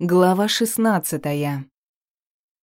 Глава шестнадцатая.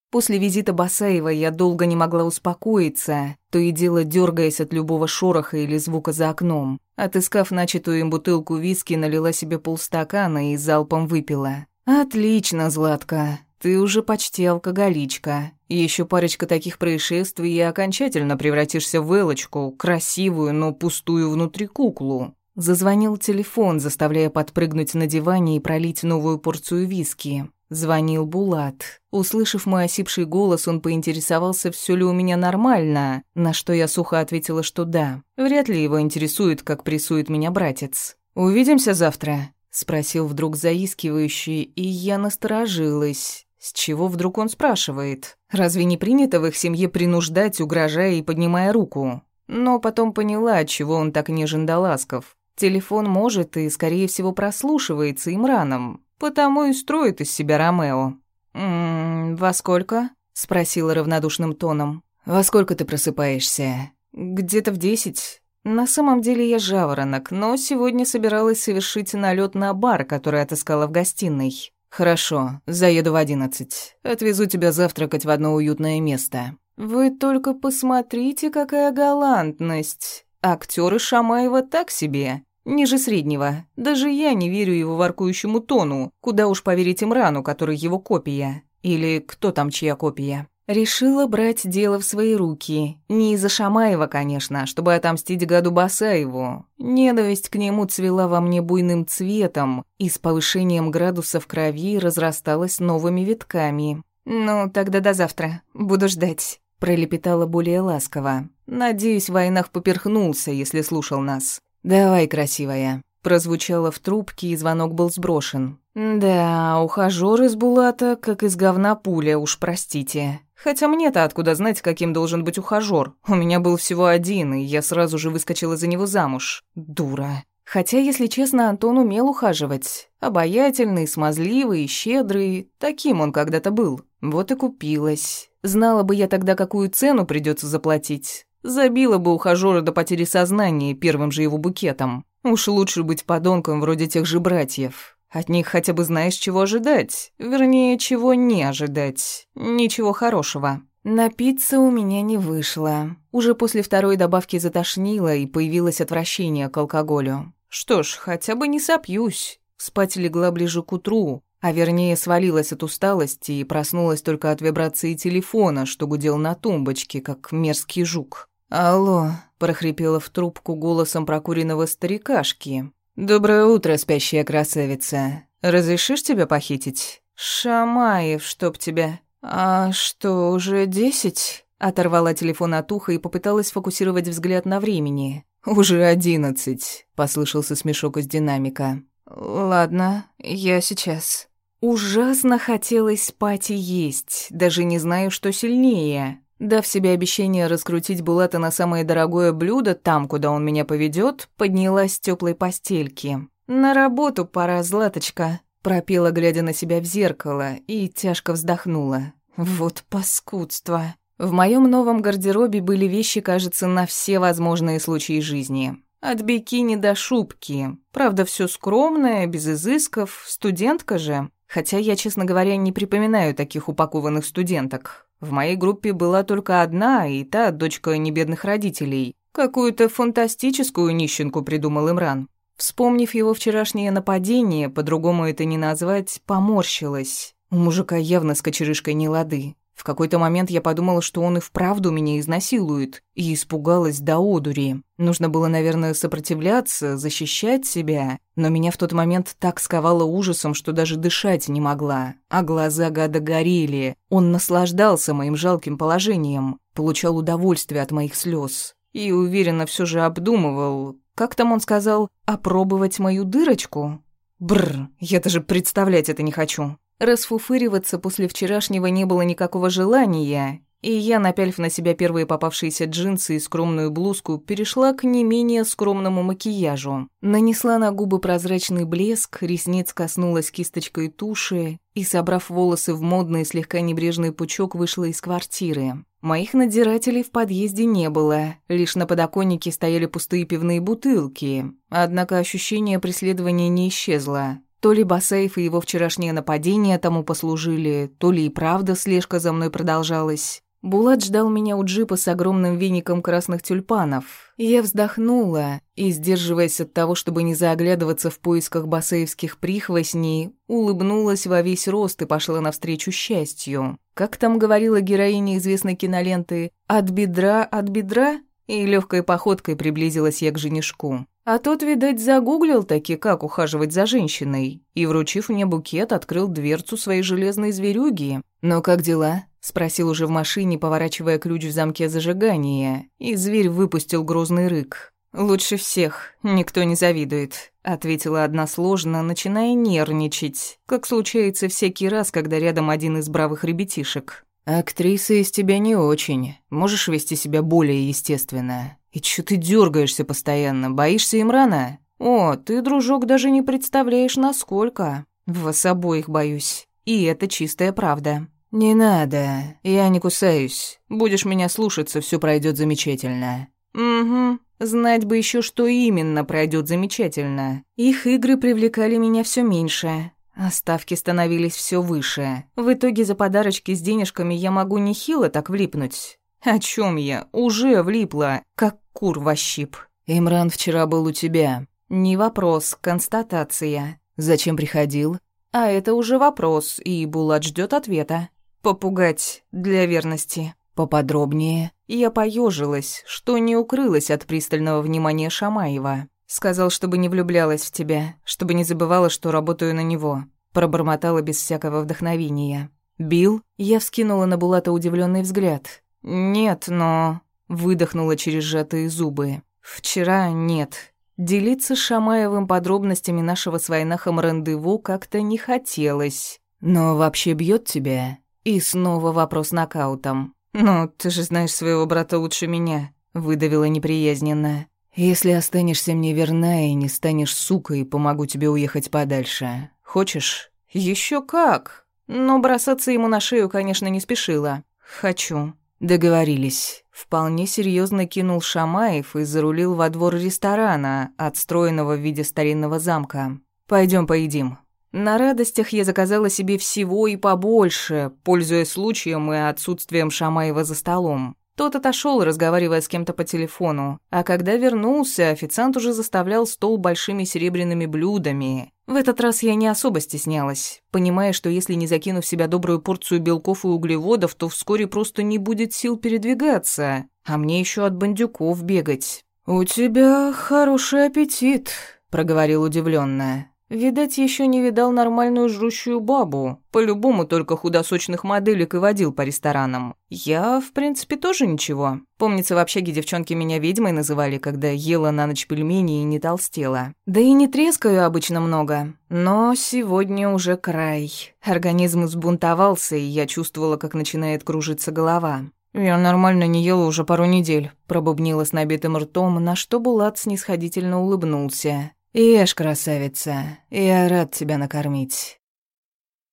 После визита Басаева я долго не могла успокоиться, то и дело дергаясь от любого шороха или звука за окном. Отыскав начатую им бутылку виски, налила себе полстакана и залпом выпила. «Отлично, Златка, ты уже почти алкоголичка. Еще парочка таких происшествий и окончательно превратишься в Элочку, красивую, но пустую внутри куклу. Зазвонил телефон, заставляя подпрыгнуть на диване и пролить новую порцию виски. Звонил Булат. Услышав мой осипший голос, он поинтересовался, все ли у меня нормально, на что я сухо ответила, что да. Вряд ли его интересует, как прессует меня братец. «Увидимся завтра?» — спросил вдруг заискивающий, и я насторожилась. С чего вдруг он спрашивает? Разве не принято в их семье принуждать, угрожая и поднимая руку? Но потом поняла, чего он так нежен да ласков. Телефон может и, скорее всего, прослушивается Имраном, потому и строит из себя Ромео. «М -м, «Во сколько?» — спросила равнодушным тоном. «Во сколько ты просыпаешься?» «Где-то в десять. На самом деле я жаворонок, но сегодня собиралась совершить налет на бар, который отыскала в гостиной. Хорошо, заеду в одиннадцать. Отвезу тебя завтракать в одно уютное место». «Вы только посмотрите, какая галантность. Актеры Шамаева так себе. Ниже среднего. Даже я не верю его воркующему тону. Куда уж поверить Имрану, который его копия. Или кто там чья копия. Решила брать дело в свои руки. Не из-за Шамаева, конечно, чтобы отомстить гаду Басаеву. Ненависть к нему цвела во мне буйным цветом и с повышением градуса в крови разрасталась новыми витками. «Ну, тогда до завтра. Буду ждать», — пролепетала более ласково. «Надеюсь, Войнах поперхнулся, если слушал нас. «Давай, красивая», — прозвучало в трубке, и звонок был сброшен. «Да, ухажёр из Булата, как из говна пуля, уж простите. Хотя мне-то откуда знать, каким должен быть ухажёр? У меня был всего один, и я сразу же выскочила за него замуж. Дура». Хотя, если честно, Антон умел ухаживать. Обаятельный, смазливый, щедрый. Таким он когда-то был. Вот и купилась. Знала бы я тогда, какую цену придется заплатить. Забила бы ухажёра до потери сознания первым же его букетом. Уж лучше быть подонком вроде тех же братьев. От них хотя бы знаешь, чего ожидать. Вернее, чего не ожидать. Ничего хорошего. Напиться у меня не вышло. Уже после второй добавки затошнило, и появилось отвращение к алкоголю. Что ж, хотя бы не сопьюсь. Спать легла ближе к утру, а вернее свалилась от усталости и проснулась только от вибрации телефона, что гудел на тумбочке, как мерзкий жук. «Алло», — прохрипела в трубку голосом прокуренного старикашки. «Доброе утро, спящая красавица. Разрешишь тебя похитить?» «Шамаев, чтоб тебя». «А что, уже десять?» Оторвала телефон от уха и попыталась фокусировать взгляд на времени. «Уже одиннадцать», — послышался смешок из динамика. «Ладно, я сейчас». Ужасно хотелось спать и есть, даже не знаю, что сильнее. Дав себе обещание раскрутить Булата на самое дорогое блюдо там, куда он меня поведет, поднялась с тёплой постельки. «На работу пора, Златочка», — пропела, глядя на себя в зеркало, и тяжко вздохнула. «Вот паскудство». В моем новом гардеробе были вещи, кажется, на все возможные случаи жизни. От бикини до шубки. Правда, все скромное, без изысков, студентка же. Хотя я, честно говоря, не припоминаю таких упакованных студенток. В моей группе была только одна, и та дочка небедных родителей. Какую-то фантастическую нищенку придумал Имран. Вспомнив его вчерашнее нападение, по-другому это не назвать, поморщилась. У мужика явно с кочерышкой не лады. В какой-то момент я подумала, что он и вправду меня изнасилует, и испугалась до одури. Нужно было, наверное, сопротивляться, защищать себя, но меня в тот момент так сковало ужасом, что даже дышать не могла, а глаза гада горели. Он наслаждался моим жалким положением, получал удовольствие от моих слез и уверенно все же обдумывал, как там он сказал, опробовать мою дырочку? Бррр, я даже представлять это не хочу. Расфуфыриваться после вчерашнего не было никакого желания, и я, напялив на себя первые попавшиеся джинсы и скромную блузку, перешла к не менее скромному макияжу. Нанесла на губы прозрачный блеск, ресниц коснулась кисточкой туши и, собрав волосы в модный слегка небрежный пучок, вышла из квартиры. Моих надзирателей в подъезде не было, лишь на подоконнике стояли пустые пивные бутылки. Однако ощущение преследования не исчезло. То ли Басаев и его вчерашнее нападение тому послужили, то ли и правда слежка за мной продолжалась. Булат ждал меня у джипа с огромным веником красных тюльпанов. Я вздохнула и, сдерживаясь от того, чтобы не заоглядываться в поисках басеевских прихвостней, улыбнулась во весь рост и пошла навстречу счастью. Как там говорила героиня известной киноленты «От бедра, от бедра?» И легкой походкой приблизилась я к женишку. А тот, видать, загуглил таки, как ухаживать за женщиной, и, вручив мне букет, открыл дверцу своей железной зверюги. «Ну как дела?» — спросил уже в машине, поворачивая ключ в замке зажигания, и зверь выпустил грозный рык. «Лучше всех, никто не завидует», — ответила односложно, начиная нервничать, как случается всякий раз, когда рядом один из бравых ребятишек. «Актриса из тебя не очень. Можешь вести себя более естественно. И чё ты дергаешься постоянно? Боишься Имрана? О, ты, дружок, даже не представляешь, насколько. Вас обоих боюсь. И это чистая правда». «Не надо. Я не кусаюсь. Будешь меня слушаться, все пройдет замечательно». «Угу. Знать бы еще, что именно пройдет замечательно. Их игры привлекали меня все меньше. А ставки становились все выше. В итоге за подарочки с денежками я могу нехило так влипнуть. О чем я? Уже влипла, как кур во щип. Имран вчера был у тебя. Не вопрос, констатация. Зачем приходил? А это уже вопрос, и Булат ждет ответа. Попугать для верности. Поподробнее. Я поежилась, что не укрылась от пристального внимания Шамаева. Сказал, чтобы не влюблялась в тебя, чтобы не забывала, что работаю на него. Пробормотала без всякого вдохновения. Бил? Я вскинула на Булата удивленный взгляд. Нет, но... Выдохнула через сжатые зубы. Вчера нет. Делиться с Шамаевым подробностями нашего с Войнахом рандеву как-то не хотелось. Но вообще бьет тебя? И снова вопрос нокаутом. «Ну, ты же знаешь своего брата лучше меня», — выдавила неприязненно. «Если останешься мне верна и не станешь сукой, помогу тебе уехать подальше. Хочешь?» Еще как!» Но бросаться ему на шею, конечно, не спешила. «Хочу». Договорились. Вполне серьезно кинул Шамаев и зарулил во двор ресторана, отстроенного в виде старинного замка. Пойдем поедим. На радостях я заказала себе всего и побольше, пользуясь случаем и отсутствием Шамаева за столом. Тот отошел, разговаривая с кем-то по телефону, а когда вернулся, официант уже заставлял стол большими серебряными блюдами. В этот раз я не особо стеснялась, понимая, что если не закину в себя добрую порцию белков и углеводов, то вскоре просто не будет сил передвигаться, а мне еще от бандюков бегать. «У тебя хороший аппетит», — проговорил удивленно. Видать, еще не видал нормальную жрущую бабу. По-любому только худосочных моделек и водил по ресторанам. Я, в принципе, тоже ничего. Помнится, в общаге девчонки меня ведьмой называли, когда ела на ночь пельмени и не толстела. Да и не трескаю обычно много. Но сегодня уже край. Организм взбунтовался, и я чувствовала, как начинает кружиться голова. «Я нормально не ела уже пару недель», — пробубнила с набитым ртом, на что Булат снисходительно улыбнулся. «Ешь, красавица, я рад тебя накормить.